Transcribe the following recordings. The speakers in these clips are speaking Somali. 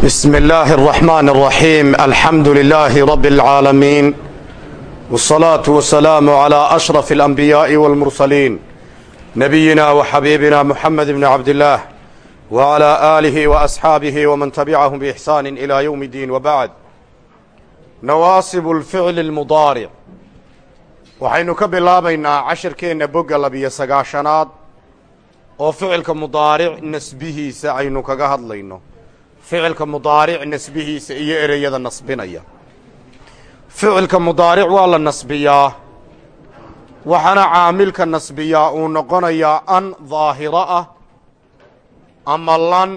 بسم الله الرحمن الرحيم الحمد لله رب العالمين والصلاة والسلام على أشرف الأنبياء والمرسلين نبينا وحبيبنا محمد بن عبد الله وعلى آله وأصحابه ومن تبعهم بإحسان إلى يوم الدين وبعد نواصب الفعل المضارع waxaynu ka bilaabaynaa cashirkeenna bogga labiyo sagaashanaad oo ficilka mudaaric nasbihiisa aynu kaga hadlayno ficilka mudaaric nasbihiisa iyo ereyada nasbinaya. Ficilka mudaaric waa la nasbiyaa waxaana caamilka nasbiyaa uu noqonayaa an daahiro ah ama lan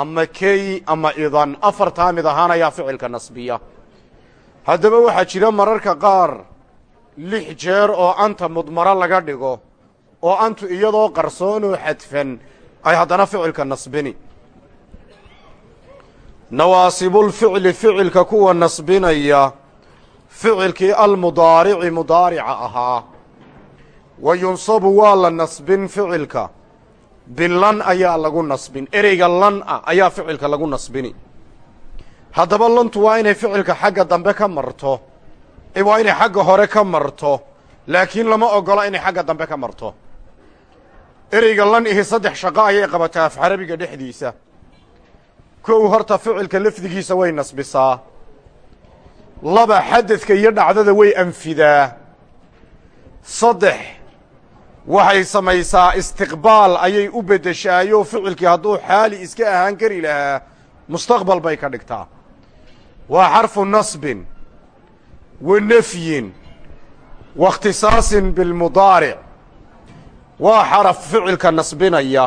ama key ama idan. Afartaa mid ahaan ayaa ficilka nasbiya. Haddaba waxaa jira mararka qaar lix jeer oo anta mudmaro laga dhigo oo antu iyadoo qarsoon oo xadfan ay haddana ficilka nasbini nawaasibulficli ficilka kuwa nasbinaya ficilkii almudaarici mudaarica ahaa. Wa yunsabu waa la nasbin ficilka. Bilan ayaa lagu nasbin. Ereyga lan ah ayaa ficilka lagu nasbini. Haddaba lantu waa inay ficilka xagga dambe ka marto. Waa inay xagga hore ka marto. Laakiin lama ogola inay xagga dambe ka marto. Ereyga lan ihi saddex shaqo ayay qabataa af carabiga dhexdiisa kow horta ficilka lafdigiisa way nasbisaa. Laba xadadka iyo dhacdada way anfidaa. Saddex waxay samaysaa istiqbaal ayay u beddeshaayo ficilkii hadduu xaali iska ahaan kari lahaa mustaqbal bay ka dhigtaa. Waa xarfu nasbin wa nafyin wa ikhtisaasin bilmudaaric waa xaraf ficilka nasbinaya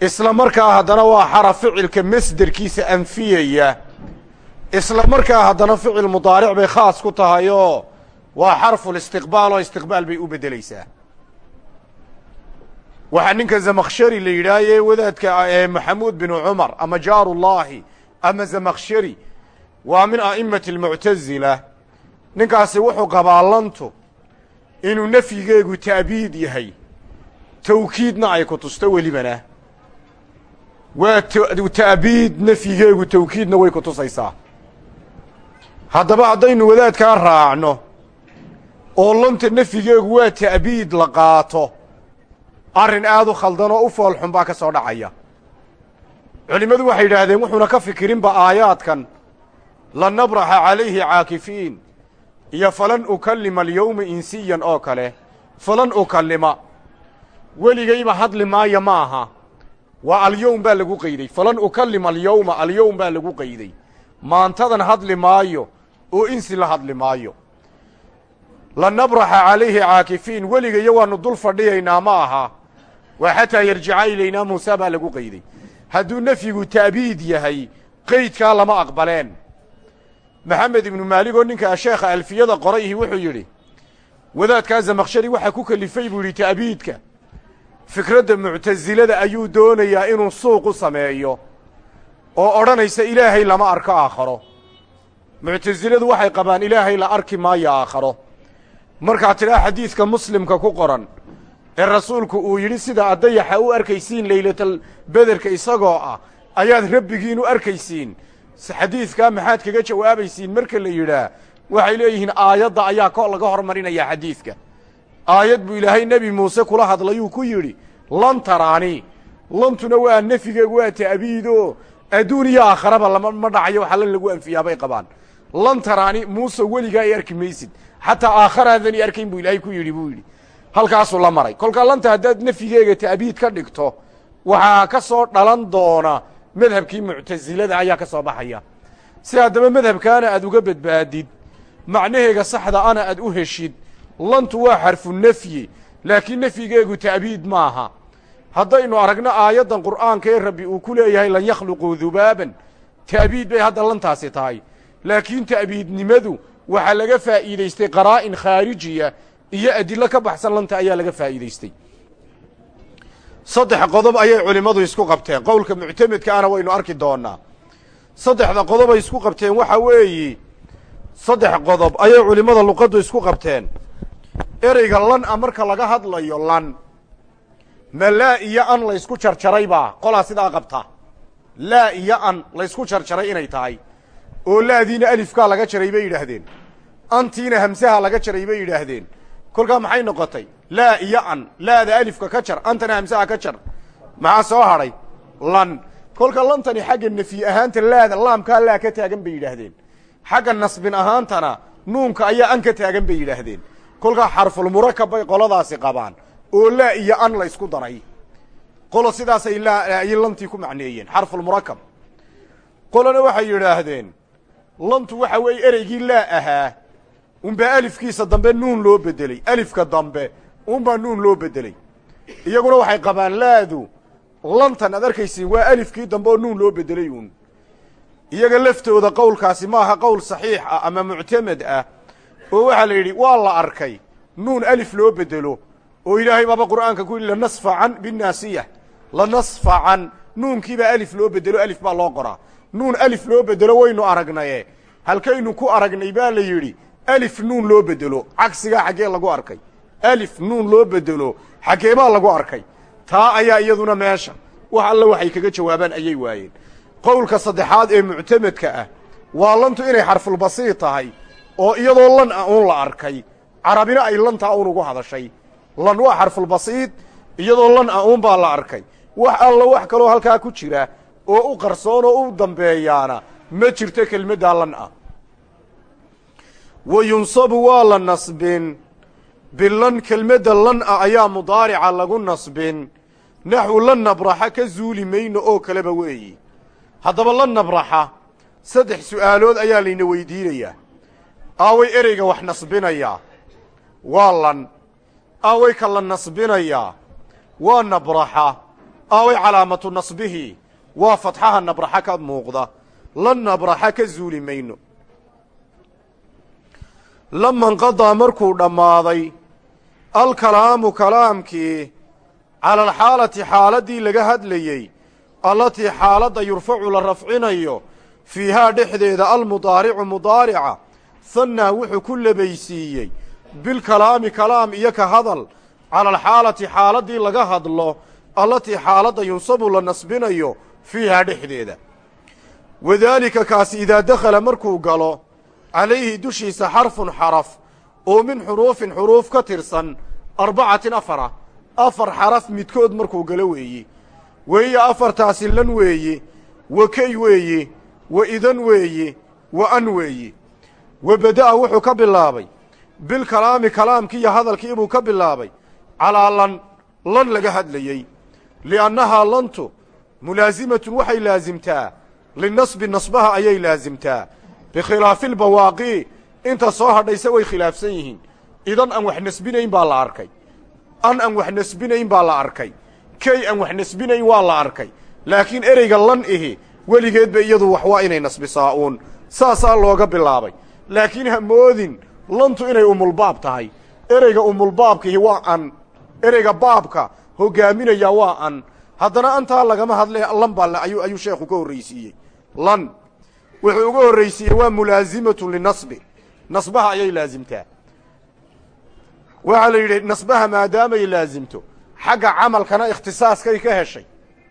isla markaa haddana waa xaraf ficilka masderkiisa anfiyaya. Isla markaa haddana ficil mudaaric bay khaas ku tahay oo waa xarfulistiqbaal oo istiqbaal bay u beddelaysaa. Waxaa ninka zamakshari la yidhaahye wadaadka ee maxamuud binu cumar ama jaarullaahi ama zamakshari waa min a'imati almuctasila ninkaasi wuxuu qabaa lantu inuu nafyigeegu ta'biid yahay. Tawkiidna ay ku tusto welibana waa ta'biid nafyigeegu tawkiidna way ku tusaysaa. Haddaba haddaynu wadaadkaa raacno oo lanta nafyigeegu waa ta'biid la qaato arrin aad u khaldan oo u foolxun baa ka soo dhacaya. Culimmadu waxay yidhaahdeen wuxuuna ka fikirinba aayaadkan lan nabraxa calayhi caakifiin iyo falan ukallima alyowma insiyan oo kale falan ukallima weligayba hadli maayo ma waa alyowm baa lagu qayday. Falan ukallima alyowma alyowm baa lagu qayday. Maantadan hadli maayo oo insi la hadli maayo. Lan nabraxa calayhi caakifiin weligayo waannu dul fadhiyaynaa ma aha. Waa xataa yarjica ilaynaa muusa baa lagu qayday. Hadduu nafyigu ta'biid yahay qaydkaa lama aqbaleen. Maxamed ibnu maalig oo ninka sheekha alfiyada qorayhi wuxuu yidhi wadaadkaa zamakshari waxaa ku kelifay buu yidhi ta'biidka fikradda muctasilada ayuu doonayaa inuu suuq u sameeyo oo odhanaysa ilaahay lama arko aakharo. Muctasiladu waxay qabaan ilaahay la arki maayo aakharo. Markaa tidhaa xadiidka muslimka ku qoran ee rasuulku uu yidhi sida addayaxa u arkaysiin laylatal bederka isagoo ah ayaad rabbigiin u arkaysiin xadiidkaa maxaad kaga jawaabaysiin marka la yidhaah waxay leeyihiin aayadda ayaa ko laga hormarinayaa xadiidka aayad buu ilaahay nebi muuse kula hadlayuu ku yidhi lan taraani lantuna waa nefigeegu waa ta'biidoo adduun iyo aakharaba lama ma dhacayo waxa lan lagu anfiyaa bay qabaan. Lan taraani muuse weligaa i arki maysid. Xataa aakharaaddan i arkayn buu ilaahay ku yidhi buu yidhi. Halkaasuu la maray. Kolkaa lanta haddaad nefigeega ta'biid ka dhigto waxaa ka soo dhalan doona madhabkii muctasilada ayaa ka soo baxaya. Si haddaba madhabkaana aad uga badbaadid macnaheega saxda ana aad u heshid lantu waa xarfu nefyi laakiin nefyigeegu ta'biid maaha. Haddaynu aragno aayaddan qur'aanka ee rabbi uu ku leeyahay lan yakhluquu dubaaban ta'biid bay hadda lantaasi tahay. Laakiin ta'biidnimadu waxaa laga faa'iidaystay qaraa'in khaarijiya iyo adilo ka baxsan lanta ayaa laga faa'iidaystay. Saddex qodob ayay culimmadu isku qabteen. Qowlka muctamedka ana waynu arki doonaa. Saddexda qodob ay isku qabteen waxa weeyi saddex qodob ayay culimmada luqaddu isku qabteen ereyga lan a marka laga hadlayo lan. Ma laa iyo an laysku jarjaraybaa qolaa sidaa qabta. Laa iyo an laysku jarjaray inay tahay. Oo laadiina alifkaa laga jaray bay yidhaahdeen. Antiina hamsaha laga jaray bay yidhaahdeen. Kolkaa maxay noqotay? Laa iyo an. Laada alifka ka jar antana hamsaha ka jar maxaa soo hadhay lan. Kolka lantani xagga nefyi ahaanta laada laamkaa laa ka taagan bay yidhaahdeen. Xagga nasbin ahaantana nuunka ayaa an ka taagan bay yidhaahdeen kolkaa xarfulmurakab bay qoladaasi qabaan oo laa iyo an la ysku daray qolo sidaasay laa ay lantii ku macneeyeen xarfulmurakab. Qolona waxay yidhaahdeen lantu waxa weeye ereygii laa ahaa unbaa alifkiisa dambe nuun loo bedeley alifka dambe unbaa nuun loo bedeley iyaguna waxay qabaan laadu lantan ad arkaysiin waa alifkii dambe oo nuun loo bedelay uun. Iyaga laftooda qowlkaasi maaha qowl saxiix ah ama muctamed ah oo waxaa la yidhi waa la arkay. Nuun alif loo bedelo oo ilaahay baaba qur'aanka ku yidhi lanasfacan binnaasiya lanasfacan nuunkiibaa alif loo bedelo alif baa loo qoraa. Nuun alif loo bedelo waynu aragnaye. Halkaynu ku aragnay baa la yidhi alif nuun loo bedelo cagsigaa xaggee lagu arkay. Alif nuun loo bedelo xaggee baa lagu arkay. Taa ayaa iyaduna meesha. Wax alla waxay kaga jawaabaan ayay waayeen. Qowlka saddexaad ee muctamedka ah waa lantu inay xarfulbasiid tahay oo iyadoo lan ah uun la arkay carabina ay lantaa uun ugu hadashay. Lan waa xarfulbasiid iyadoo lan ah uun baa la arkay. Wax alla wax kaloo halkaa ku jira oo u qarsoon oo u dambeeyaana ma jirto kelmaddaa lan ah. Wa yunsabu waa la nasbin. Bilan kelmadda lan ah ayaa mudaarica lagu nasbin. Naxwu lan nabraxa ka zuuli mayno oo kaleba weeyi. Haddaba lan nabraxa saddex su'aalood ayaa layna weydiinayaa aaway ereyga wax nasbinayaa waa lan. Aaway ka la nasbinayaa waa nabraxa. Aaway calaamatu nasbihi. Waa fatxaha nabraxa ka muuqda. Lan nabraxa ka zuuli mayno. Lama nqadaa markuu dhammaaday alkalaamu kalaamkii cala alxaalati xaaladdii laga hadlayey allatii xaaladda yurfacu la rafcinayo fiihaa dhexdeeda almudaaricu mudaarica hannaa wuxuu ku lebaysiiyey bilkalaami kalaam iyo ka hadal cala alxaalati xaaladdii laga hadlo allatii xaaladda yunsabu la nasbinayo fiihaa dhexdeeda. Wadaalika kaasi idaa dakhala markuu galo calayhi dushiisa xarfun xaraf oo min xuruufin xuruuf ka tirsan arbacatin afara afar xaraf midkood markuu galo weeye weeye afartaasi lan weeye wa key weeye wa idan weeye wa an weeye wa bada'a wuxuu ka bilaabay. Bilkalaami kalaamkii iyo hadalkii buu ka bilaabay. Calaa lan lan laga hadlayey. Li'annahaa lantu mulaasimatun waxay laasimtaa linasbi nasbaha ayay laasimtaa bikhilaafi albawaaqi inta soo hadhayse way khilaafsan yihiin. Idan aan wax nasbinayn baa la arkay. An aan wax nasbinayn baa la arkay. Key aan wax nasbinayn waa la arkay. Laakiin ereyga lan ihi weligeedba iyadu wax waa inay nasbisaa saasaa looga bilaabay laakiin ha moodin lantu inay umulbaab tahay. Ereyga umulbaabkihi waa an ereyga baabka hoggaaminayaa waa an haddana antaa lagama hadle lan baa ayuu ayuu sheekhu ka horraysiiyey. Lan wuxuu uga horraysiiyey waa mulaazimatun linasbi nasbaha ayay laasimtaa waxaa la yidhi nasbaha maadaamay laasimto xagga camalkana ikhtisaaskay ka heshay.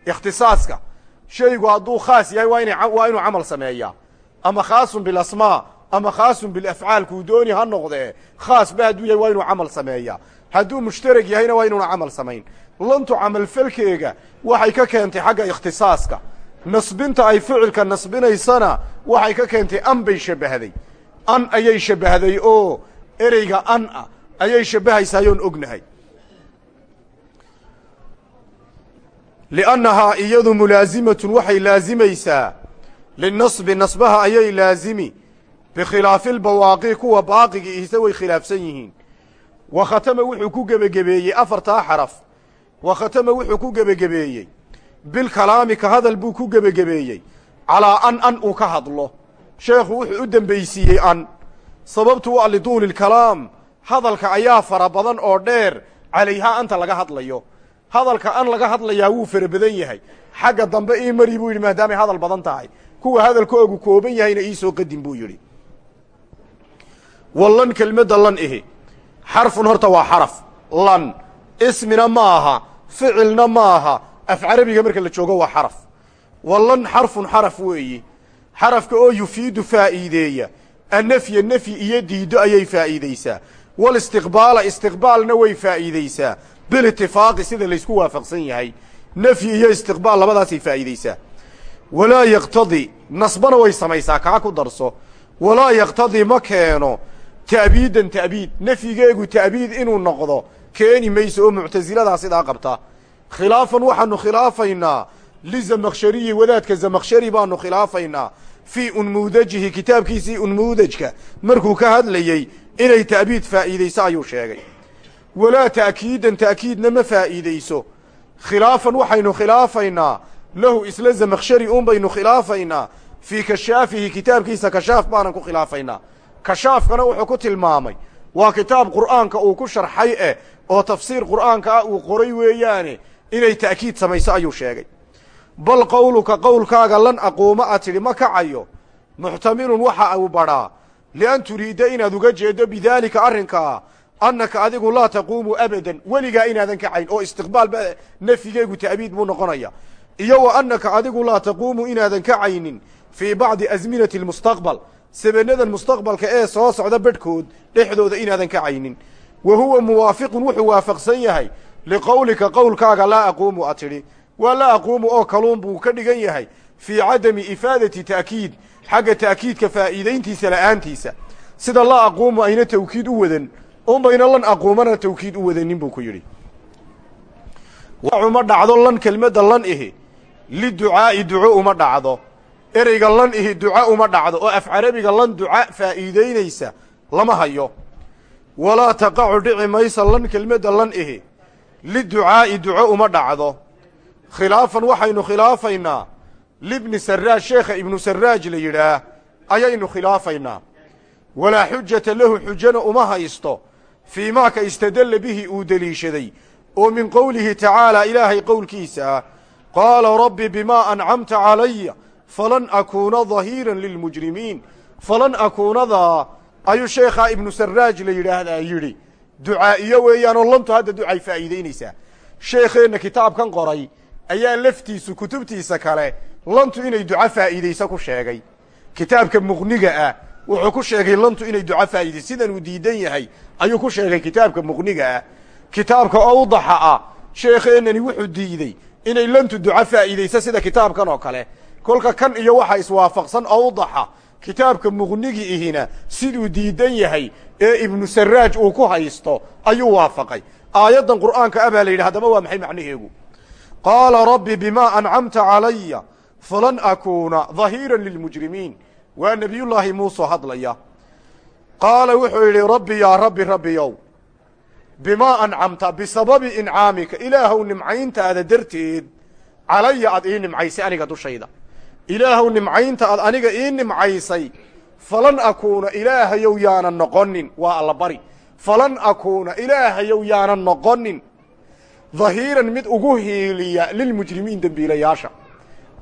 Ikhtisaaska. Shaygu hadduu khaas yahay waa waa inuu camal sameeyaa. Ama khaasun bilasmaa ama khaasun bilafcaal kuu dooni ha noqdee khaasba hadduu yahay waa inuu camal sameeyaa. Hadduu mushtarag yahayna waa inuuna camal samayn. Lantu camalfalkeega waxay ka keentay xagga ikhtisaaska. Nasbinta ay ficilka nasbinaysana waxay ka keentay an bay shabbahday an ayay shabbahday oo ereyga an ah ayay shabbahaysayoon ognahay. Liannahaa iyadu mulaasimatun waxay laasimaysaa. Linasbi nasbaha ayay laasimi bikhilaafi lbawaaqi kuwa baaqigi ihse way khilaafsan yihiin wa khatama wuxuu ku gebagebeeyey afartaa xaraf wa khatama wuxuu ku gebagebeeyey bilkalaami ka hadal buu ku gebagebeeyey calaa an an uu ka hadlo sheekhu wuxuu u dembaysiiyey an sababtu waa liduuli lkalaam hadalka ayaa fara badan oo dheer calayhaa anta laga hadlayo hadalka an laga hadlayaa wuu fara badan yahay xagga dambe ii mari buu yidhi maadaamay hadal badan tahay kuwa hadalkoogu kooban yahayna iisoo qadin buu yidhi wallan kelmadda lan ihi. Xarfun horta waa xaraf. Lan ismina ma aha ficilna ma aha af carabiga marka la joogo waa xaraf. Wallan xarfun xaraf weeyi. Xarafka oo yufiidu faa'iideeya. Annafya nefyi iyo diiddo ayay faa'iidaysaa. Walistiqbaala istiqbaalna way faa'iidaysaa. Bilitifaaqi sida laysku waafaqsan yahay. Nefyi iyo istiqbaal labadaasay faa'iidaysaa. Walaa yaqtadi nasbana way samaysaa kaa ku darso. Walaa yaqtadii ma keeno ta'biidan ta'biid nefyigeegu ta'biid inuu noqdo keeni mayso oo muctasiladaa sidaa qabta khilaafan waxaanu khilaafaynaa lizamakshariyi wadaadka zamakshari baanu khilaafaynaa fii unmuudajihi kitaabkiisii unmuudajka markuu ka hadlayey inay ta'biid faa'iidayso ayuu sheegay walaa ta'kiidan ta'kiidna ma faa'iidayso khilaafan waxaynu khilaafaynaa lahu isla zamakshari un baynu khilaafaynaa fii kashaafihi kitaabkiisa kashaaf baanan ku khilaafaynaa kashaafkana wuxuu ku tilmaamay waa kitaab qur'aanka uu ku sharxay eh oo tafsiir qur'aanka ah uu qoray weeyaane inay ta'kiid samayso ayuu sheegay. Bal qowluka qowlkaaga lan aquuma a tidhi ma kacayo muxtamilun waxa uu badhaa lian turiidda inaad uga jeeddo bidaalika arrinkaa annaka adigu laa taquumu abadan weligaa inaadan kacayn oo istiqbaal ba nafyigeegu ta'biid buu noqonaya. Iyo wa annaka adigu laa taquumu inaadan kacaynin fii bacdi asminati almustaqbal sabannadan mustaqbalka ee soo socda bedhkood dhexdooda inaadan kacaynin wa huwa muwaafiqun wuxuu waafaqsan yahay. Liqowlika qowlkaaga laa aquumu a tidhi. Waa laa aquumu oo kaluun buu ka dhigan yahay. Fii cadami ifaadati ta'kiid xagga ta'kiidka faa'iidayntiisa la'aantiisa. Sida laa aquumu ayna tawkiid u wadan. Unbayna lan aquumana tawkiid u wadanin buu ku yidhi. Uma dhacdo lan kelmadda lan ihi. Liducaa'i duco uma dhacdo ereyga lan ihi duca uma dhacdo oo af carabiga lan duca faa'iidaynaysa lama hayo. Walaa taqacu dhici maysa lan kelmadda lan ihi liducaa'i duco uma dhacdo. Khilaafan waxaynu khilaafaynaa libni saraaj sheekha ibnu saraaj la yidhaah ayaynu khilaafaynaa. Walaa xujata lahu xujana uma haysto fii maaka istadalla bihi uu deliishaday. Oo min qowlihi tacaalaa ilaahay qowlkiisa ah qaala rabbi bimaa ancamta calaya falan akuuna dahiiran lilmujrimiin falan akuunadaa ayuu sheekhaa ibnu saraaj la yidhaahdaa yidhi ducaa'iyo weeyaanoo lantu hadda ducay faa'iidaynaysaa sheekheenna kitaabkan qoray ayaa laftiisu kutubtiisa kale lantu inay duco faa'iidayso ku sheegay. Kitaabka muqniga ah wuxuu ku sheegay lantu inay duco faa'iidayso sidan uu diidan yahay ayuu ku sheegay kitaabka muqniga ah. Kitaabka awdaxa ah sheekheennani wuxuu diidey inay lantu duco faa'iidayso sida kitaabkan oo kale kolka kan iyo waxa iswaafaqsan awdaxa kitaabka muqnigi ihina siduu diidan yahay ee ibnu saraaj uu ku haysto ayuu waafaqay. Aayaddan qur'aanka ah baa la yidhi haddaba waa maxay macnaheegu? Qaala rabbi bimaa ancamta calaya falan akuuna dahiiran lilmujrimiin waa nebiyullaahi muusoo hadlaya. Qaala wuxuu yidhi rabbi yaa rabbi rabbiyow bimaa ancamta bisababi incaamika ilaahow nimcayntaada darteed calaya aad ii nimcaysay aniga dushayda ilaahow nimcaynta aad aniga ii nimcaysay falan akuuna ilaahayow yaanan noqonin. Waa alla bari. Falan akuuna ilaahayow yaanan noqonin. Dahiiran mid ugu hiiliya lilmujrimiin dembiilayaasha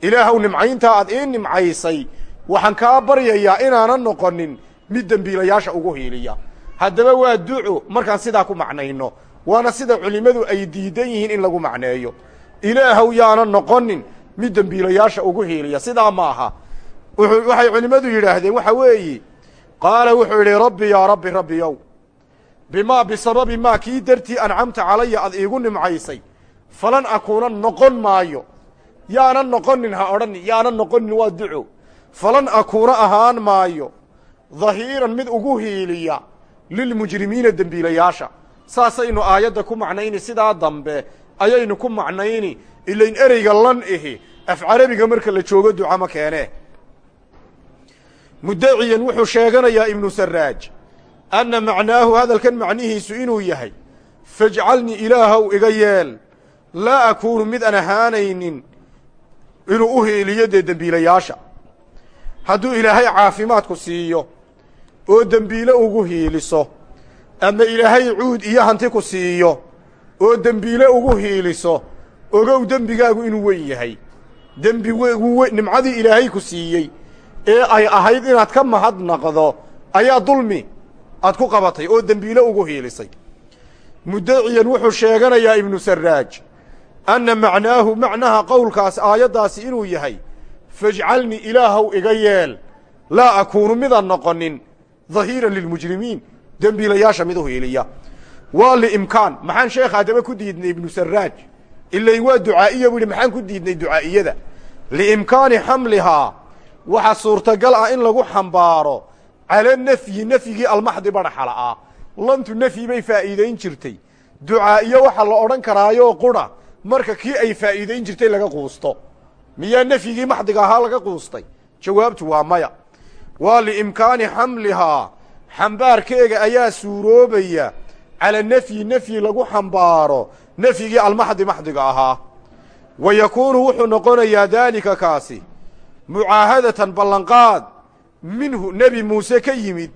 ilaahow nimcayntaa aad ii nimcaysay waxaan kaa baryayaa inaanan noqonin mid dembiilayaasha ugu hiiliya. Haddaba waa duco markaan sidaa ku macnayno. Waana sida culimmadu ay diidan yihiin in lagu macneeyo. Ilaahow yaanan noqonin mid dembiilayaasha ugu hiiliya sidaa ma aha waxay culimmadu yidhaahdeen waxa weeyi qaala wuxuu yidhi rabbi yaa rabbi rabbiyow bimaa bisababi maa kii dartii ancamta calaya aad iigu nimcaysay falan akuuna noqon maayo yaanan noqonin ha odhanin yaanan noqonin waa duco falan akuuna ahaan maayo dahiiran mid ugu hiiliya lilmujrimiina dembiilayaasha saasaynu aayadda ku macnayni sidaa dambe ayaynu ku macnayni ilayn ereyga lan ihi af carabiga marka la joogo duca ma keenee muddaciyan wuxuu sheeganayaa ibnu saraaj anna macnaahu hadalkan macnihiisu inuu yahay fajcalnii ilaahow iga yeel laa akuunu mid aan ahaanaynin inuu u hiiliyo dee dembiilayaasha. Hadduu ilaahay caafimaadku siiyo oo dembiile ugu hiiliso ama ilaahay cuud iyo hanti ku siiyo oo dembiile ugu hiiliso ogow dembigaagu inuu weyn yahay. Dembi nimcadii ilaahay ku siiyey. Ee ay ahayd inaad ka mahadnaqdo ayaa dulmi aad ku qabatay oo dembiile ugu hiilisay. Muddaciyan wuxuu sheeganayaa ibnu saraaj anna macnaahu macnaha qowlkaas aayaddaasi inuu yahay fajcalnii ilaahow iga yeel laa akuunu midaan noqonin dahiiran lilmujrimiin dembiilayaasha mid u hiiliya waa liimkaan. Maxaan sheekha haddaba ku diidnay ibnu saraaj ilayn waa ducaa'iya buu yidhi maxaan ku diidnay ducaa'iyada liimkaani xamlihaa waxa suurtagal ah in lagu xambaaro cala nafyi nafyigii almaxdi badhaxala'ah lantu nafyi bay faa'iidayn jirtay. Ducaa'iyo waxaa la odhan karaayoo qura marka kii ay faa'iidayn jirtay laga quusto. Miyaa nafyigii maxdiga ahaa laga quustay? Jawaabtu waa maya. Waa liimkaani xamlihaa xambaarkeega ayaa suuroobaya cala nafyi nafyi lagu xambaaro nafyigii almaxdi maxdiga ahaa. Wa yakuunu wuxuu noqonayaa daalika kaasi mucaahadatan ballanqaad minhu nebi muuse ka yimid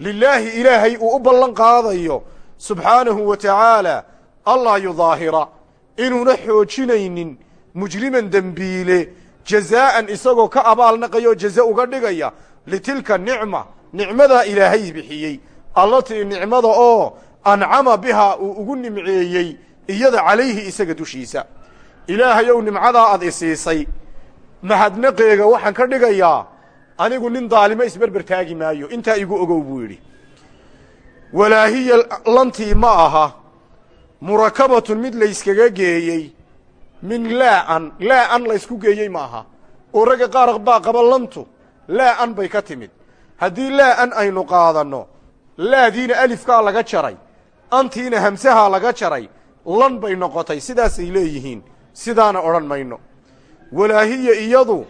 lilaahi ilaahay uu u ballan qaadayo subxaanahu wa tacaala allaa yudaahira inuuna xoojinaynin mujriman dembiile jazaa'an isagoo ka abaalnaqayoo jaze uga dhigaya litilka nicma nicmadaa ilaahay bixiyey. Allatii nicmada oo ancama bihaa uu ugu nimceeyey iyada calayhi isaga dushiisa. Ilaahayow nimcadaa ad isiisay mahadnaqeega waxaan ka dhigayaa anigu nin daalimo isberber taagi maayo intaa igu ogow buu yidhi. Walaahiya lantii ma aha murakabatun mid layskaga geeyey min laa-an laa-an laysku geeyey ma aha. Oo ragga qaar baa qaba lantu laa-an bay ka timid. Haddii laa-an aynu qaadanno laadiina alifkaa laga jaray antiina hamsahaa laga jaray lan bay noqotay sidaasay leeyihiin. Sidaana odhan mayno. Walaahiya iyadu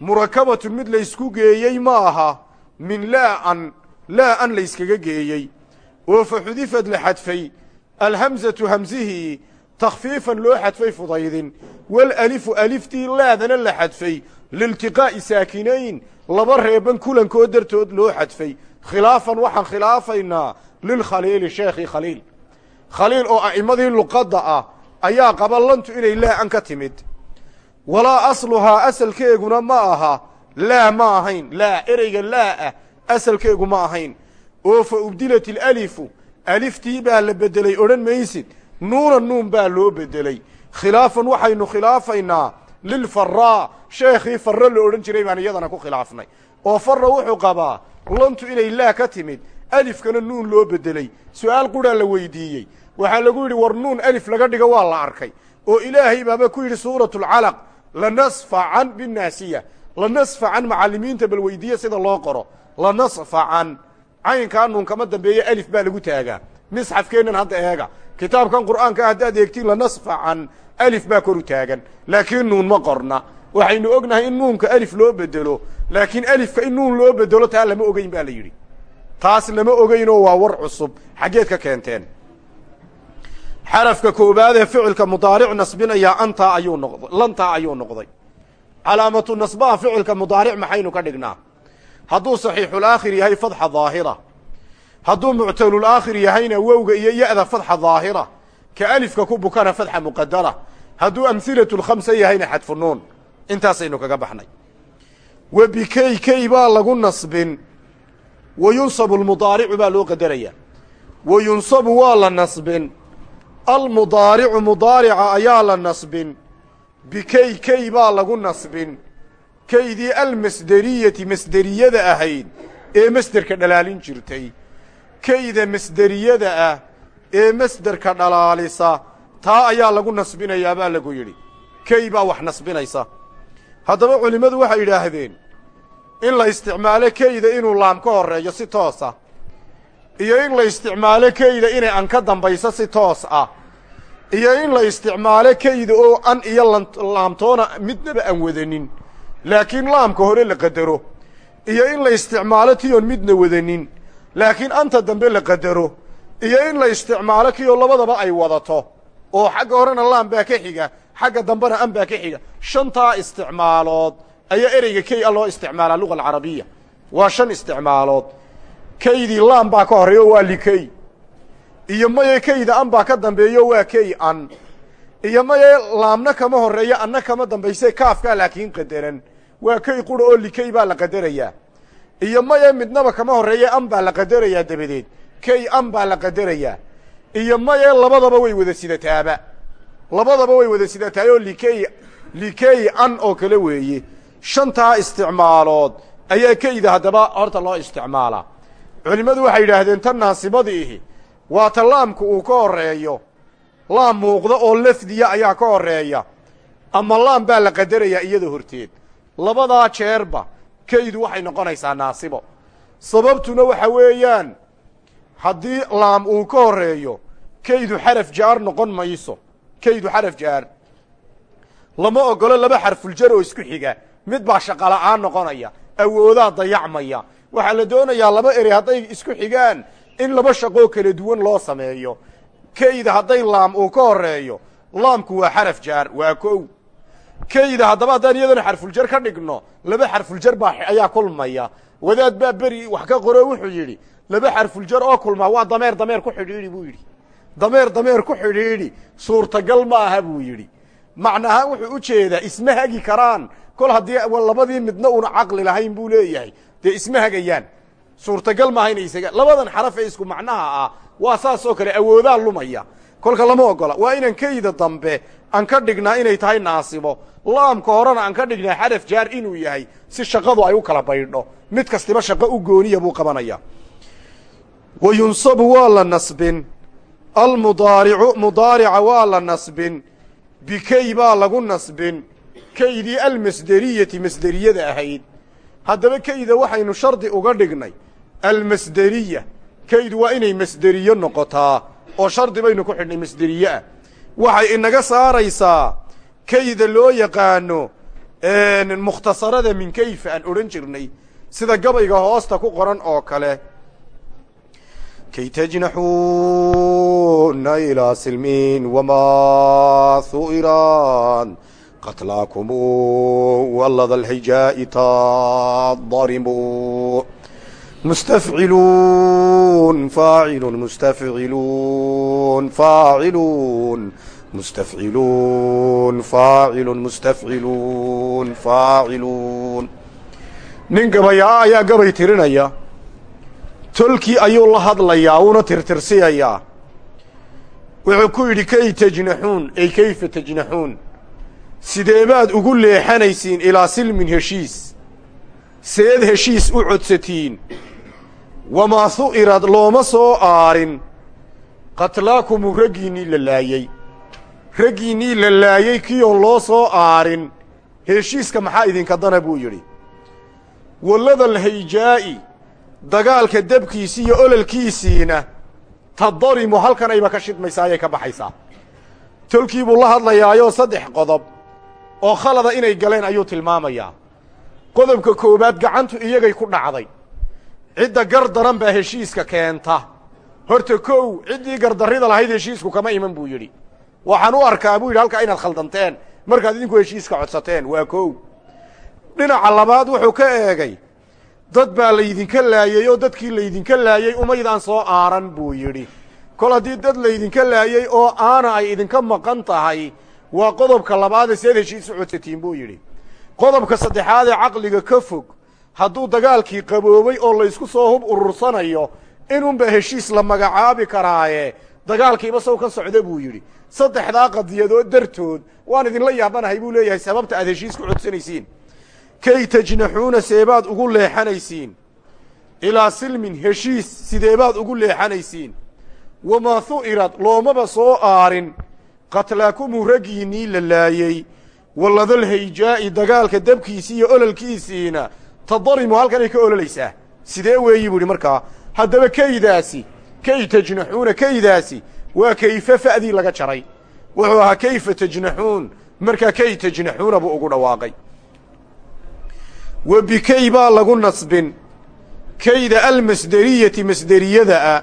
murakabatun mid laysku geeyey ma aha min laa-an laa-an layskaga geeyey. Oo fa xudifad la xadfay alhamsatu hamsihii takhfiifan loo xadfay fudaydin. Walalifu aliftii laadana la xadfay liiltiqaa'i saakinayn laba reeban kulankoo dartood loo xadfay. Khilaafan waxaan khilaafaynaa lilkhaliili sheekhii khaliil. Khaliil oo a'immadii luqadda ah ayaa qaba lantu inay laa-an ka timid. Walaa asluhaa asalkeeguna ma aha laa ma ahayn. Laa ereyga laa ah asalkeegu ma ahayn. Oo fa ubdilat ilalifu aliftii baa la beddelay odhan maysid nuuna nuun baa loo beddelay khilaafan waxaynu khilaafaynaa lilfaraa sheekhii farre la odhan jiray baan iyadana ku khilaafnay. Oo farra wuxuu qabaa lantu inay laa ka timid alifkana nuun loo beddelay su'aal qudhaa la weydiiyey. Waxaa lagu yidhi war nuun alif laga dhigo waa la arkay. Oo ilaahay baaba ku yidhi suuratulcalaq lanasfacan binnaasiya. Lanasfacan macallimiinta bal weydiiye sida loo qoro. Lanasfacan caynkaa nuun kama dambeeye alif baa lagu taagaa. Misxafkeennan hadda eega. Kitaabkan qur'aanka haddaad eegtiin lanasfacan alif baa koru taagan. Laakiin nuun ma qorna. Waxaynu ognahay in nuunka alif loo bedelo. Laakiin alifka in nuun loo bedelo taa lama ogeyn baa la yidhi taas lama ogeynoo waa war cusub xaggeed ka keenteen. Xarafka koobaad ee ficilka mudaaric nasbinayaa antaa ayuu noqday lantaa ayuu noqday. Calaamatu nasbaha ficilka mudaaric maxaynu ka dhignaa? Hadduu saxiixulaakhir yahay fadxa daahira. Hadduu muctalulaakhir yahayna wowga iyo ya-da fadxa daahira. Ka alifka ku bukana fadxa muqadara hadduu amhilatulkhamsa yahayna xadfu nuun. Intaasaynu kaga baxnay. Wa bikey key baa lagu nasbin wa yunsabu lmudaaricu baa loo qadaraya wa yunsabu waa la nasbin almudaaricu mudaarica ayaa la nasbin bikey key baa lagu nasbin keydii almasderiyati masderiyada ahayd ee masderka dhalaalin jirtay keyda masderiyada ah ee masderka dhalaalisa taa ayaa lagu nasbinayaa baa lagu yidhi key baa wax nasbinaysa haddaba culimmadu waxay yidhaahdeen in la isticmaalo keyda inuu laam ka horreeyo si toosa iyo in la isticmaalo keyda inay an ka dambayso si toos ah iyo in la isticmaalo keyda oo an iyo laamtoona midnaba aan wadanin laakiin laamka hore la qadaro iyo in la isticmaalo tiyoon midna wadanin laakiin anta dambe la qadaro iyo in la isticmaalo kiyoo labadaba ay wadato oo xagga horena laam baa ka xiga xagga dambena an baa ka xiga. Shantaa isticmaalood ayaa ereyga key a loo isticmaalaa luga alcarabiya. Waa shan isticmaalood. Keydii laam baa ka horreeyo waa likey iyo maye keyda an baa ka dambeeyo waa key an. Iyo maye laamna kama horreeyo anna kama dambayse kaafkaa laakiin qadaran. Waa key qura oo likey baa la qadarayaa. Iyo maye midnaba kama horreeye an baa la qadarayaa dabadeed. Key an baa la qadarayaa. Iyo maye labadaba way wada sidataaba. Labadaba way wada sidatahay oo likey likey an oo kale weeye shantaa isticmaalood. Ayaa keyda haddaba horta loo isticmaalaa culimmadu waxay yidhaahdeen tan naasibadiihi waa ta laamku uu ka horreeyo. Laam muuqda oo lafdiya ayaa ka horreeya. Ama laam baa la qadarayaa iyada horteed. Labadaa jeerba keydu waxay noqonaysaa naasibo. Sababtuna waxa weeyaan haddii laam uu ka horreeyo keydu xaraf jaar noqon mayso. Keydu xaraf jaar. Lama ogolo laba xarfuljar oo isku xiga mid baa shaqola'aan noqonaya awoodaa dayacmaya. Waxaa la doonayaa laba erey hadday isku xigaan in laba shaqoo kala duwan loo sameeyo. Keyda hadday laam uu ka horreeyo laamku waa xaraf jaar waa kow. Keyda haddaba haddaan iyadana xarfuljar ka dhigno laba xarfuljar baa ayaa kulmaya. Wadaad baa beri wax ka qoro wuxuu yidhi laba xarfuljar oo kulmaa waa dameer dameer ku xidhiidhi buu yidhi. Dameer dameer ku xidhiidhi suurtagal ma aha buu yidhi. Macnahaan wuxuu u jeedaa isma hagi karaan kol haddii labadii midna una caqli lahayn buu leeyahay. Dee isma hagayaan suurtagal maaha inay isaga. Labadan xaraf ee isku macnaha ah waa saas oo kale awoodaa lumaya. Kolka lama ogola. Waa inaan keyda dambe aan ka dhignaa inay tahay naasibo. Laamka horena aan ka dhignaa xaraf jaar inuu yahay si shaqadu ay u kala baydho. Mid kastiba shaqo u gooniya buu qabanaya. Wa yunsabu waa la nasbin. Almudaaricu mudaarica waa la nasbin. Bikey baa lagu nasbin keydii almasderiyati masderiyada ahayd. Haddaba keyda waxaynu shardi uga dhignay almasderiya keydu waa inay masderiyo noqotaa oo shardi baynu ku xidhnay masderiye ah waxay inaga saaraysaa keyda loo yaqaano mukhtasarada min keyfa aan odhan jirnay sida gabayga hoosta ku qoran oo kale. Kay tajnaxuuna ilaa silmin wamaa hu'iraan qatlaakum walada alhijaa'i tadarimu mustafciluun faacilun mustafciluun faaciluun mustafciluun faacilun mustafciluun faaciluun nin gabayaa ayaa gabay tirinaya. tolkii ayuu la hadlayaa wuuna tirtirsiyayaa wuxuu ku yidhi kay tajnaxuun? Ay kayfa tajnaxuun sideebaad ugu leexanaysiin ilaa silmin heshiis? Seed heshiis u codsatiin. Wamaa hu'irad looma soo aarin. Qatlaakumu raggiinnii la laayey raggiinnii la laayey kiyoon loo soo aarin. Heshiiska maxaa idinka dana buu yidhi. Walladal hayjaa'i dagaalka debkiisi iyo ololkiisiina tadarimu halkan ayba ka shidmaysaa ayay ka baxaysaa. Tolkii buu la hadlayaayoo saddex qodob oo khalada inay galeen ayuu tilmaamayaa. Qodobka koowaad gacantu iyagay ku dhacday. Cidda gar daran baa heshiiska keenta. Horta kow ciddii gardarrida lahayd heshiisku kama iman buu yidhi. Waxaan u arkaa buu yidhi halkaa inaad khaldanteen. Markaad idinku heshiiska codsateen waa kow. Dhinaca labaad wuxuu ka eegay dad baa laydinka laayey oo dadkii laydinka laayey umaydaan soo aaran buu yidhi. Kol haddii dad laydinka laayey oo aana ay idinka maqan tahay waa qodobka labaadee seed heshiis u codsatiin buu yidhi. Qodobka saddexaadee caqliga ka fog hadduu dagaalkii qaboobay oo laysku soo hub urursanayo inunba heshiis la magacaabi karaaye dagaalkiiba sow ka socda buu yidhi. Saddexdaa qadiyadood dartood waan idinla yaabanahay buu leeyahay sababta aad heshiis ku codsanaysiin. Kay tajnaxuuna seebaad ugu leexanaysiin. Ilaa silmin heshiis sideebaad ugu leexanaysiin. Wamaa hu'irad loomaba soo aarin qatlaakumu raggiinnii la laayey walladal hayjaa'i dagaalka dabkiisii iyo ololkiisiina tadarimu halkanay ka ololaysaa sidee weeyi buu idhi markaa haddaba kaydaasi kay tajnaxuuna kaydaasi waa kayfe fa'dii laga jaray. Wuxuu ahaa kayfa tajnaxuun markaa kay tajnaxuuna buu ugu dhawaaqay. Wa bikay baa lagu nasbin. Kayda almasderiyati masderiyada a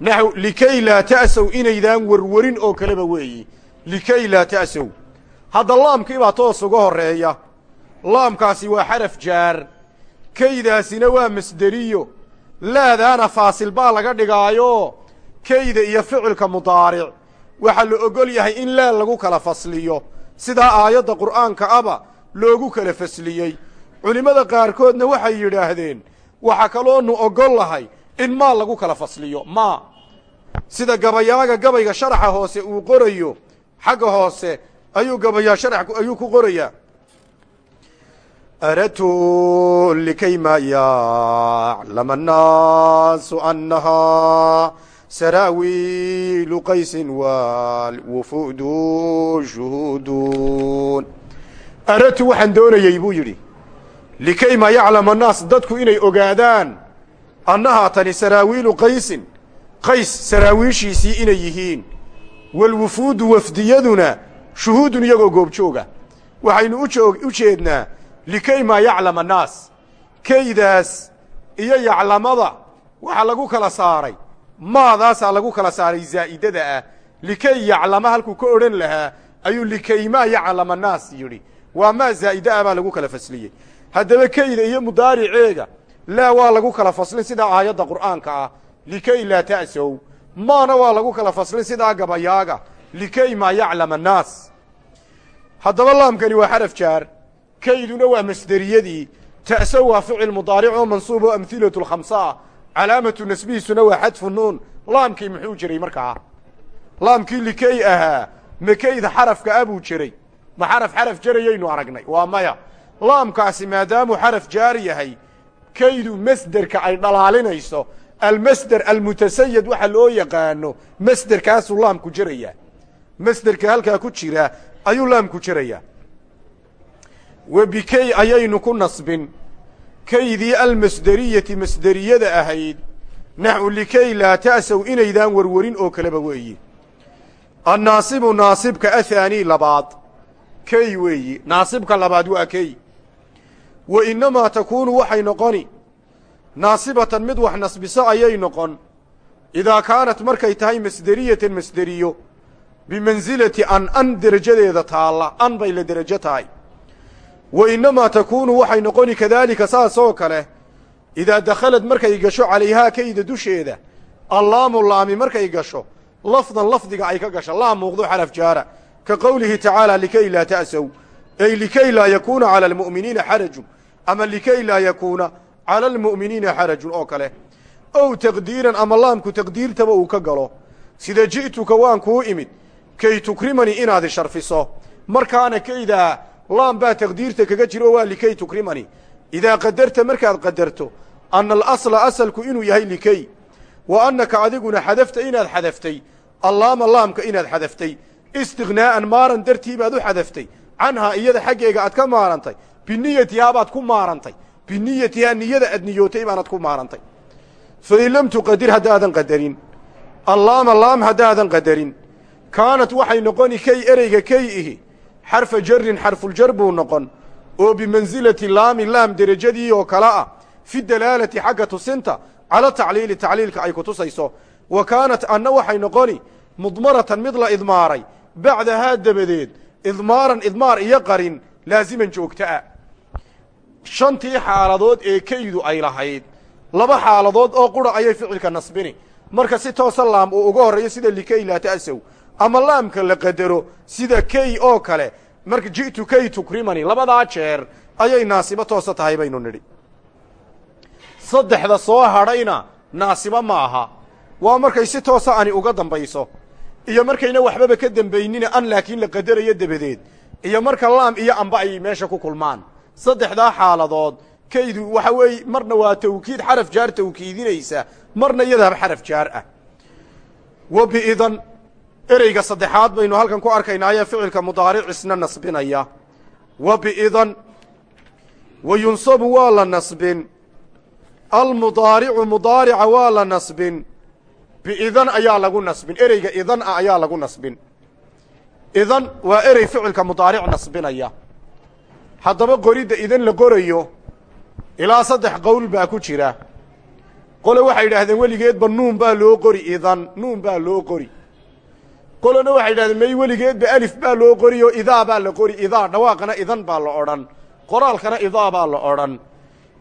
naxw likay laa ta'sow inaydaan warwarin oo kaleba weeyi. Likay laa ta'sow hadda laamkii baa toos uga horreeya. Laamkaasi waa xaraf jaar. Kaydaasina waa masderiyo. Laadaana faasil baa laga dhigaayo. Kayda iyo ficilka mudaaric. Waxaa la ogol yahay in laa lagu kala fasliyo. Sidaa aayadda qur'aanka aba loogu kala fasliyey. Culimmada qaarkoodna waxay yidhaahdeen waxaa kaloonu ogol lahay in maa lagu kala fasliyo. Maa sida gabayaaga gabayga sharaxa hoose uu qorayo xagga hoose ayuu gabayaa sharax ayuu ku qorayaa aradtu likay ma yaclama annaasu annahaa saraawiilu qaysin walwufuudu shuhuudun aradtu waxaan doonayey buu yidhi likay ma yaclama annaas dadku inay ogaadaan annahaa tani saraawiilu qaysin qays saraawiishiisii inay yihiin. Walwufuudu wafdiyaduna shuhuudun iyagoo goobjooga. Waxaynu u jeednaa likay maa yaclama annaas kaydaas iyo yaclamada waxaa lagu kala saaray. Maadaasaa lagu kala saaray zaa'idada ah. Likay yaclama halkuu ka odhan lahaa ayuu likay maa yaclama annaas yidhi. Waa maa zaa'ida ah baa lagu kala fasliyey. Haddaba kayda iyo mudaariceega laa waa lagu kala faslin sidaa aayadda qur'aanka ah. Likay laa ta'sow maana waa lagu kala faslin sidaa gabayaaga. Likay maa yaclama annaas. Haddaba laamkani waa xaraf jaar. Kayduna waa masderiyadii ta'so waa ficil mudaaric oo mansuub oo amhilatu lkhamsa ah calaamatu nasbihiisuna waa xadfu nuun. Laamkii muxuu jiray markaa laamkii likay ahaa. Makayda xarafka a buu jiray. Ma xaraf xaraf jarayaynu aragnay. Waa maya. Laamkaasi maadaamuu xaraf jaar yahay kaydu masderka ay dhalaalinayso almasder almutasayad waxa loo yaqaano masderkaasuu laamku jirayaa. Masderka halkaa ku jira ayuu laamku jirayaa. Wa bikay ayaynu ku nasbin kaydii almasderiyati masderiyada ahayd naxu likay laa ta'sow inaydaan warwarin oo kaleba weeyi. Annaasibu naasibka athaanii labaad kay weeyi. Naasibka labaad waa kay wa innamaa takuunu waxay noqoni. Naasibatan mid wax nasbiso ayay noqon. Idaa kaanat markay tahay masderiyatan masderiyo bimansilati an an derajadeeda taalla. An bay la derajo tahay. Wa innamaa takuunu waxay noqoni kadaalika saasoo kale. Idaa dakhalad markay gasho calayhaa kayda dusheeda. Allaamu laami markay gasho. Lafdan lafdiga ay ka gasho laa muuqdo xaraf jaara. Ka qowlihi tacaala likay laa ta'sow ay likay laa yakuuna cala almu'miniina xarajun ama likay laa yakuuna cala almu'miniina xarajun oo kale. Ow taqdiiran ama laamku taqdiirtaba uu ka galo sida ji'tuka waan kuu imid kay tukrimani inaad isharfiso. Markaana kaydaa laam baa taqdiirta kaga jiro waa likay tukrimani. Idaa qadarta markaad qadarto anna alasla asalku inuu yahay likay wa annaka adiguna xadafta inaad xadaftay allaama laamka inaad xadaftay istighnaa'an maaran dartii baad u xadaftay canhaa iyada xaggeega aad ka maarantay biniyatihaa baad ku maarantay. Biniyatihaa niyada aad niyootay baanad ku maarantay. Fa in lam tuqadir haddaadan qadarin. Allaama laam haddaadan qadarin. Kaanat waxay noqoni kay ereyga kay ihi. Xarfa jarin xarfuljar buu noqon. Oo bimansilati laami laam derajadii oo kale ah. Fi dalaalati xagga tusinta cala tacliili tacliilka ay ku tusayso. Wa kaanat anna waxay noqoni mudmaratan mid la idmaaray. Bacdahaa dabadeed idmaaran idmaar iyo qarin laasiman joogta'a shantii xaaladood ee kaydu ay lahayd. Laba xaaladood oo qura ayay ficilka nasbini. Marka si toosa laam uu uga horreeyo sida likay laa ta'sow ama laamka la qadaro sida kay oo kale marka ji'tu kay tukrimani labadaa jeer ayay naasibo toosa tahay baynu nidhi. Saddexda soo hadhayna naasibo ma aha. Waa markay si toosa ani uga dambayso iyo markayna waxbaba ka dembaynina an laakiin la qadarayo dabadeed iyo marka laam iyo amba ay meesha ku kulmaan saddexdaa xaaladood kaydu waxa weeye marna waa tawkiid xaraf jaar tawkiidinaysa marna iyadaaba xaraf jaar ah. Wa biidan ereyga saddexaad baynu halkan ku arkaynaaye ficilka mudaaricisna nasbinaya. Wa biidan wa yunsabu waa la nasbin. Almudaaricu mudaarica waa la nasbin. Biidan ayaa lagu nasbin ereyga idan ah ayaa lagu nasbin. Idan waa erey ficilka mudaaric nasbinaya haddaba qoridda idan la qorayo ilaa saddex qowl baa ku jira. Qole waxay yidhaahdeen weligeedba nuun baa loo qori idan nuun baa loo qori. Qolena waxay yidhahdeen may weligeedba alif baa loo qori oo idaa baa la qori idaa dhawaaqana idan baa la odhan qoraalkana idaa baa la odhan.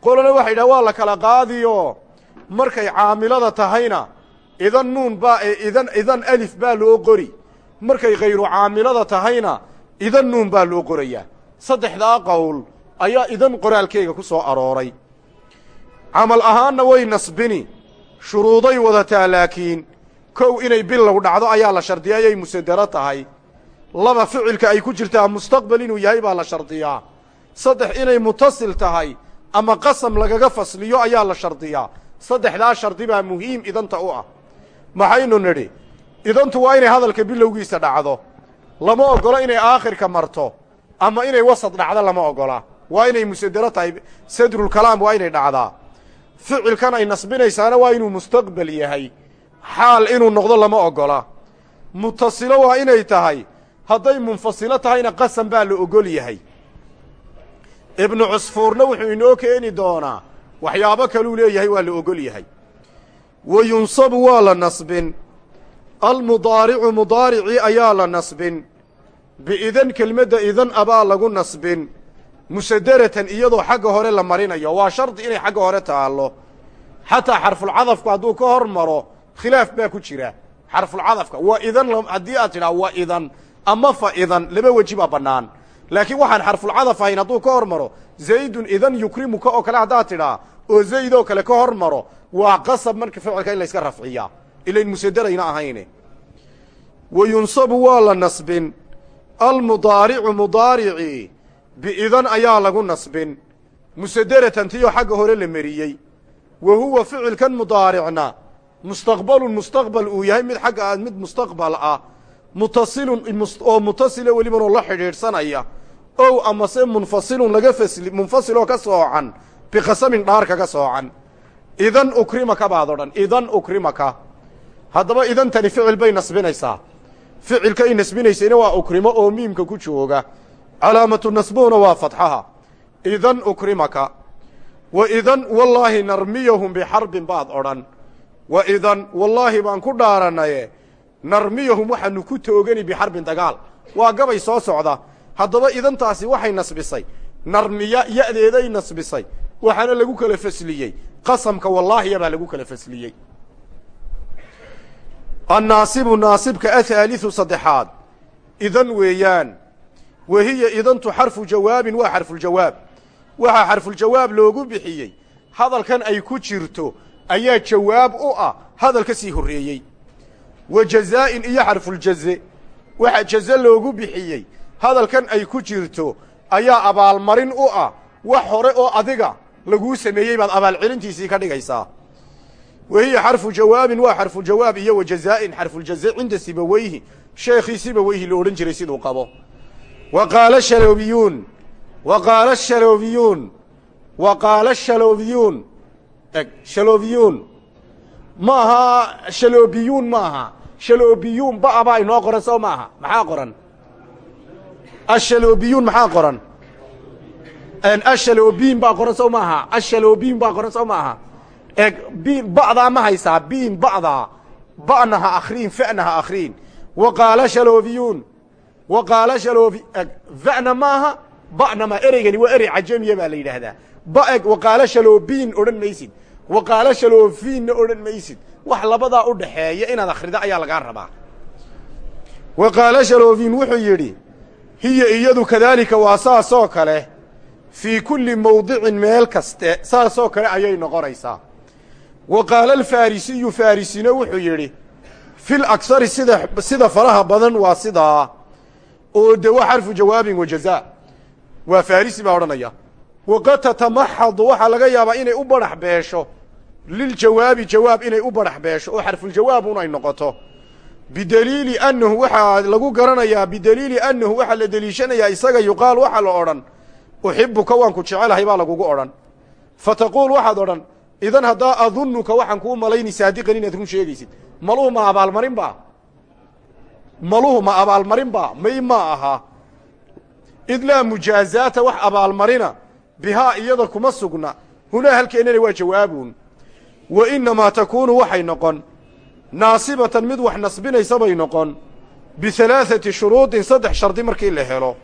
Qolena waxay yidhahdeen waa la kala qaadiyo markay caamilada tahayna idan nuun baa ee idan idan alif baa loo qori markay khayru caamilada tahayna idan nuun baa loo qorayaa saddexdaa qowl ayaa idan qoraalkeega ku soo arooray. Camal ahaanna way nasbini shuruuday wadataa laakiin kow inay bilow dhacdo ayaa la shardiyay ay musadaro tahay. Laba ficilka ay ku jirtaa mustaqbal inuu yahay baa la shardiyaa. Saddex inay mutasil tahay ama qasam lagaga fasliyo ayaa la shardiyaa. Saddexdaa shardi baa muhiim idanta u ah. Maxaynu nidhi idantu waa inay hadalka bilowgiisa dhacdo. Lama ogolo inay aakhirka marto ama inay wasad dhacdo lama ogola. Waa inay musadero tahay sadrulkalaam waa inay dhacdaa ficilkan ay nasbinaysaana waa inuu mustaqbal yahay. Xaal inuu noqdo lama ogola. Mutasilo waa inay tahay. Hadday munfasilo tahayna qasam baa la ogol yahay. Ibnu cusfuurna wuxuu inoo keeni doonaa waxyaabo kaluu leeyahay waa la ogol yahay. Wa yunsabu waa la nasbin. Almudaaricu mudaaricii ayaa la nasbin biidan kelmadda idan abaa lagu nasbin. Musaderatan iyadoo xagga hore la marinayo. Waa shardi inay xagga hore taallo. Xataa xarfulcadafku hadduu ka hor maro khilaaf baa ku jira. Xarfulcadafka waa idan haddii aad tidhaa waa idan ama fa idan laba weji baa bannaan. Laakiin waxaan xarfulcadaf ahayn hadduu ka hor maro zaydun idan yukrimuka oo kale haddaad tidhaa oo zayd oo kale ka hor maro waa qasab marka ficilka in layska rafciyaa. Ilayn musaderayna ahayne wa yunsabu waa la nasbin almudaaricu mudaaricii biidan ayaa lagu nasbin. Musaderatan tiyoo xagga hore la meriyey wa huwa ficilkan mudaaricna mustaqbalun mustaqbal uu yahay mid xagga mid mustaqbal ah. Mutasilun oo mutasila welibanoo la xidhiidhsanaya. Ow amase munfasilun laga fasli munfasiloo ka soocan biqasamin dhaar kaga soocan. Idan ukrimaka baad odhan idan ukrimaka. Haddaba idantani ficil bay nasbinaysaa ficilka ay nasbinaysayna waa ukrimo oo miimka ku jooga. Calaamatu nasbuhuna waa fadxaha idan ukrimaka. Wa idan wallaahi narmiyahum bixarbin baad odhan. Wa idan wallaahi baan ku dhaaranaye narmiyahum waxaanu ku toogani bixarbin dagaal. Waa gabay soo socda. Haddaba idantaasi waxay nasbisay. Narmiya ya'deeday nasbisay. Waxaana lagu kala fasliyey. Qasamka wallaahiya baa lagu kala fasliyey annaasibu naasibka athaaliثu saddexaad idan weeyaan wahiya idantu xarfu jawaabin waa xarfuljawaab waxaa xarfuljawaab loogu bixiyey hadalkan ay ku jirto ayaa jawaab u ah hadal ka sii horreeyey wa jazaa'in iyo xarfuljaze waxaa jaze loogu bixiyey hadalkan ay ku jirto ayaa abaalmarin u ah wax hore oo adiga laguu sameeyey baad abaalcelintiisii ka dhigaysaa wahiya xarfu jawaabin waa xarfu jawaab iyo wa jazaa'in xarfuljaze cinda sibaweyhi sheekhii sibaweyhi la odhan jiray siduu qabo. Wa qaala shaloobiyuun wa qaala shaloobiyuun wa qaala shaloobiyuun eg shaloobiyuun ma aha shaloobiyuun ma aha. Shaloobiyuun ba'a baa inoo qoran soo ma aha. Maxaa qoran? Ashaloobiyuun maxaa qoran? Ashaloobiin baa qoran soo ma aha. Ashaloobiin baa qoran soo ma aha eg biin ba'daa ma haysaa biin ba'daa ba'na ha akhriin fa'na ha akhriin. Wa qaala shaloobiyuun wa qaala shaloobi eg maaha ba'na ma ereygani waa erey cajamiya baa la yidhaahdaa. Ba eg wa qaala shaloobiin odhan maysid. Wa qaala shaloofiinna odhan maysid. Wax labadaa u dhaxeeya inaad akhrido ayaa lagaa rabaa. Wa qaala shaloofiin wuxuu yidhi hiya iyadu kadaalika waa saasoo kale fii kulli mawdicin meel kaste saasoo kale ayay noqonaysaa wa qaala alfarisiyu farisina wuxuu yidhi fil aksari sida sida faraha badan waa sidaa oo de waa xarfu jawaabin wa jazaa. Waa farisi baa odhanaya waqad tatamaxadu waxaa laga yaabaa inay u badhax beesho liljawaabi jawaab inay u badhax beesho oo xarfuljawaab un ay noqoto. Bidaliili annahu waxaa lagu garanayaa bidaliili annahu waxaa la deliishanayaa isaga yuqaal idan haddaa adunnuka waxaan kuu malayni saadiqan inaad run sheegaysid. Maluhu ma abaalmarin ba maluhu ma abaalmarin ba may ma aha. Id laa mujaazaata wax abaalmarina bihaa iyada kuma sugna. Hunaa halkeennana waa jawaabun. Wa innamaa takuunu waxay noqon. Naasibatan mid wax nasbinaysa bay noqon. Bihalaaثati shuruudin saddex shardi markii la helo.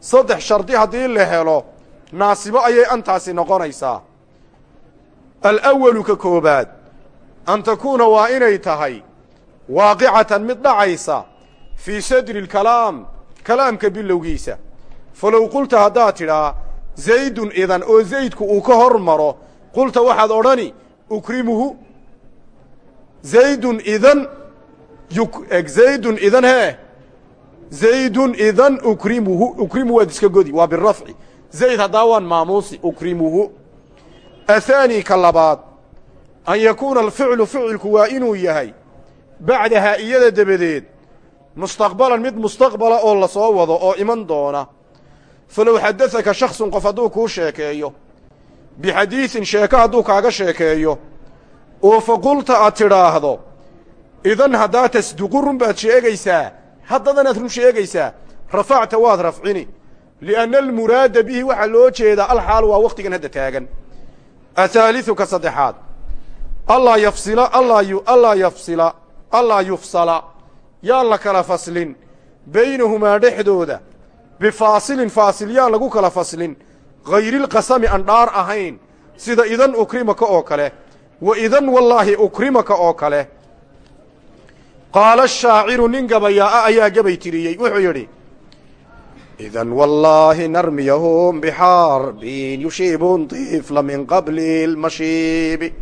Saddex shardi haddii la helo naasibo ayay antaasi noqonaysaa alawalu ka koobaad an takuuna waa inay tahay waaqicatan mid dhacaysa fii sadri اlkalaam kalaamka bilowgiisa falow qulta haddaad tidhaa zaydun idan oo zaydku uu ka hor maro qulta waxaad odhani ukrimuhu zaydun idan zaydun idan hee zaydun idan ukrimuhu ukrimu waad iska godi waa birafci zayd haddaa waan maamuusi ukrimuhu athaani ka labaad an yakuuna alficlu ficilku waa inuu yahay bacdahaa iyada dabadeed mustaqbalan mid mustaqbala oo la soo wado oo iman doona falow xadadaka shaksun qof hadduu kuu sheekeeyo bixadiidin sheeko hadduu kaaga sheekeeyo oo fa qulta aad tidhaahdo idan haddaa tasduqu run baad sheegaysaa haddadanaad run sheegaysaa rafacta waad rafcini lianna almuraada bihi waxaa loo jeedaa alxaal waa wakhtigan hadda taagan athaaliثu ka saddexaad. Allaa yafsila allaa yafsila allaa yufsala. Yaan la kala faslin. Baynahumaa dhexdooda. Bifaasilin faasil yaan lagu kala faslin. Hayrilqasami aan dhaar ahayn. Sida idan ukrimaka oo kale. Wa idan wallaahi ukrimaka oo kale. Qaala ashaaciru nin gabayaa'a ayaa gabay tiriyey. Wuxuu yidhi idan wallaahi narmiyahum bixaarbin yushiibun tifla min qabli lmashiibi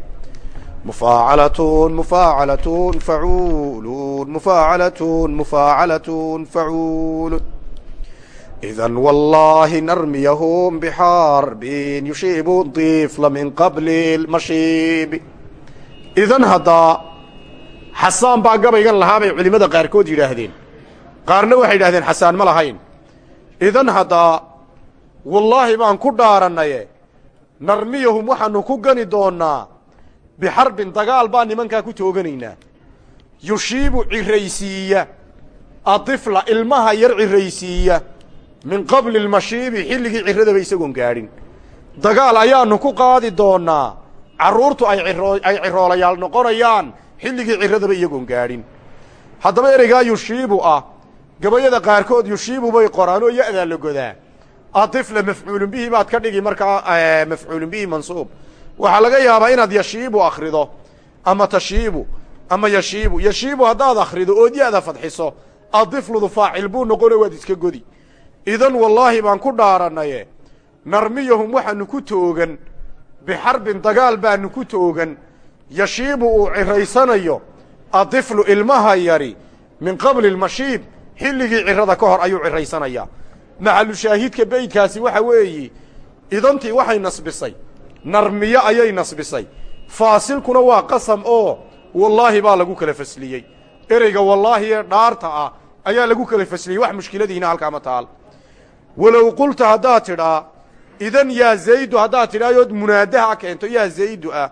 mufaacalatun mufaacalatun facuulun mufaacalatun mufaacalatun facuulun idan wallaahi narmiyahum bixaarbin yushiibun tifla min qabli lmashiibi idan haddaa xasaan baa gabaygan lahaa bay culimmada qaarkood yidhaahdeen qaarna waxay yidhahdeen xasaan ma lahayn idan haddaa wallaahi baan ku dhaarannaye narmiyahum waxaannu ku gani doonnaa. Bixarbin dagaal baan nimankaa ku tooganaynaa. Yushiibu cirraysiiya. Adifla ilmaha yar cirraysiiya. Min qabli lmashiibi xilligii cirradaba isagoon gaadhin. Dagaal ayaannu ku qaadi doonnaa. Carruurtu ay ay ciroolayaal noqonayaan. Xilligii cirradaba iyagoon gaadhin. Haddaba ereygaa yushiibu ah gabayada qaarkood yushiibu bay qoraan oo ya'daa la godaa. Adifla mafcuulun bihi baad ka dhigi markaa mafcuulun bihi mansuub. Waxaa laga yaabaa inaad yashiibu akhrido ama tashiibu ama yashiibu. Yashiibu haddaad akhrido ood ya'da fadxiso. Adifludu faacil buu noqono waad iska godi. Idan wallaahi baan ku dhaarannaye narmiyahum waxaannu ku toogan bixarbin dagaal baannu ku toogan. Yashiibu uu ciraysanayo adiflu ilmaha yari min qabli lmashiib xilligii cirada ka hor ayuu ciraysanayaa maxalu shaahidka beydkaasi waxa weeyi idantii waxay nasbisay. Narmiyo ayay nasbisay. Faasilkuna waa qasam oo wallaahi baa lagu kala fasliyey. Ereyga wallaahi ee dhaarta ah ayaa lagu kala fasliyey wax mushkiladiina halkaama taal. Walow qulta haddaad tidhaa idan yaa zaydu haddaad tidhaayood munaadaha keento yaa zaydu ah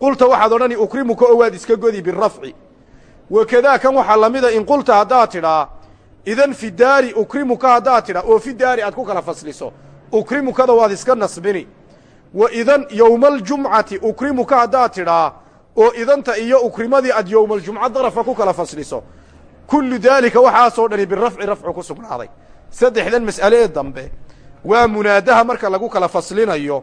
qulta waxaad odhani ukrimuka oo waad iska godi birafci wakadaa kan waxaa la mida in qulta haddaad tidhaa idan fi daari ukrimuka haddaad tidhaa oo fi daari aad ku kala fasliso ukrimukada waad iska nasbini. Wa idan yowmaaljumcati ukrimuka haddaad tidhaa oo idanta iyo ukrimadii aad yowmaaljumca darafka ku kala fasliso. Kullu daalika waxaasoo dhani birafci rafcu ku sugnaaday. Saddexdan mas'alee dambe waa munaadaha marka lagu kala faslinayo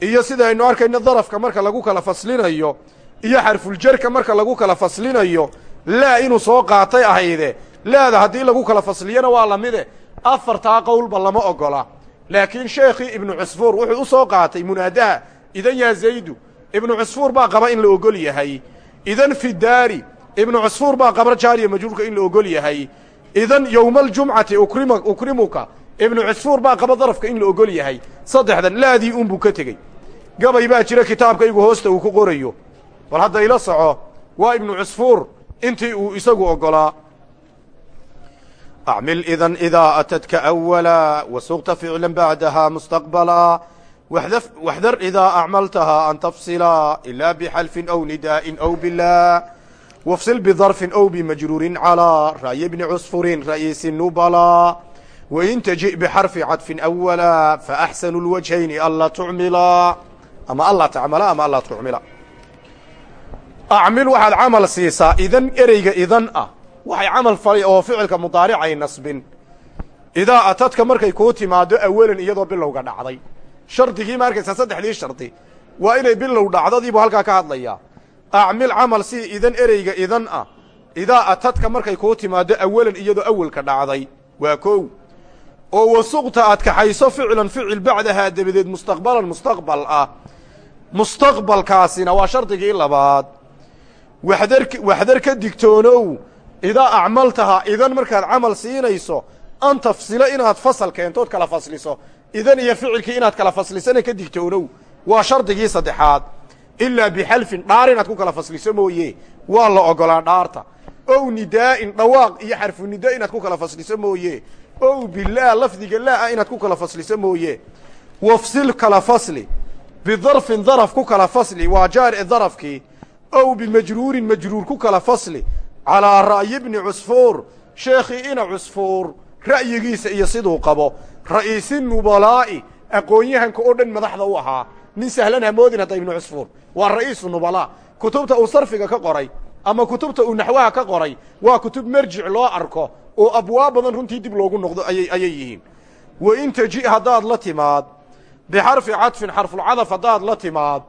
iyo sidaynu arkayno darafka marka lagu kala faslinayo iyo xarfuljarka marka lagu kala faslinayo laa inuu soo qaatay ahayde laada haddii lagu kala fasliyana waa la mide. Afartaa qowlba lama ogola. Laakiin sheekhii ibnu cusfuur wuxuu u soo qaatay munaadaha idan yaa zaydu ibnu cusfuur baa qaba in la ogol yahay. Idan fi daari ibnu cusfuur baa qaba jaariya majruurka in la ogol yahay. Idan yowmaaljumcati ukrima ukrimuka ibnu cusfuur baa qaba darafka in la ogol yahay. Saddexdan laadii unbuu ka tegey. Gabay baa jira kitaabkaygu hoosta uu ku qorayo. Bal hadda ila soco waa ibnu cusfuur intii uu isagu oggolaa acmil idan idaa atadka awala wasugta ficlan bacdaha mustaqbalaa waxdar idaa acmaltahaa an tafsila ilaa bixalfin aw nidaa'in aw bilaa wafsil bidarfin aw bimajruurin calaa ra'yi bni cusfurin ra'iisi nubalaa wain taji bxarfi cadfin awala faaxsanu lwajhayni anlaa tucmila ama anlaa tacmala ama anlaa tucmila acmil waxaad camal siisaa idan ereyga idan ah waxay camal fali oo ficilka mudaaricay nasbin idaa atadka markay kuu timaado awalan iyadoo bilowga dhacday shardigii ma arkaysaa saddexdii shardi waa inay bilow dhacdadiibuu halkaa ka hadlayaa acmil camal sii idan ereyga idan ah idaa atadka markay kuu timaado awalan iyadoo awelka dhacday waa kow oo wasuqta aad kaxayso ficlan ficil bacdahaa dabadeed mustaqbalan mustaqbal ah mustaqbalkaasina waa shardigii labaad waxdar ka digtoonow. Idaa acmaltahaa idan markaad camal siinayso an tafsila inaad fasal keentood kala fasliso. Idan iyo ficilkii inaad kala faslisana ka digtoonow. Waa shardigii saddexaad. Ilaa bixalfin dhaar inaad ku kala fasliso mooye. Waa la ogolaa dhaarta. Ow nidaa'in dhawaaq iyo xarfu nida inaad ku kala fasliso mooye. Ow bilaa lafdiga laa inaad ku kala fasliso mooye. Wafsil kala fasli. Bidarfin daraf ku kala fasli. Waa jaaric darafkii ow bimajruurin majruur ku kala fasli calaa ra'yi bni cusfuur sheekhii ina cusfuur ra'yigiisa iyo siduu qabo ra'iisi nubalaa'i aqoon-yahanka oo dhan madaxda u ahaa nin sahlan hamoodin hadda ibnu cusfuur waa ra'iisu nubalaa kutubta uu sarfiga ka qoray ama kutubta uu naxwaha ka qoray waa kutub merjic loo arko oo abwaab badan runtii dib loogu noqdo ayay yihiin wa in haddaad la timaad bixarfi cadfin xarfulcadaf haddaad la timaad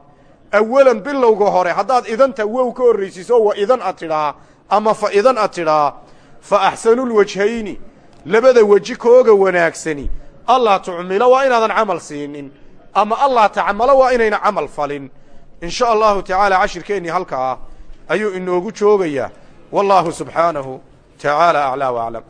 awalan bilowga hore haddaad idanta wow ka horraysiiso wa idan ad ama fa idan ad tidhaa fa axsanulwajhayni labada weji kooga wanaagsani allah tucmilo waa inaadan camal siinin ama allah tacmalo waa inayna camal falin in sha allahu tacaala cashirkeennii halkaa ayuu inoogu joogayaa wallaahu subxaanahu tacaala aclaa waclam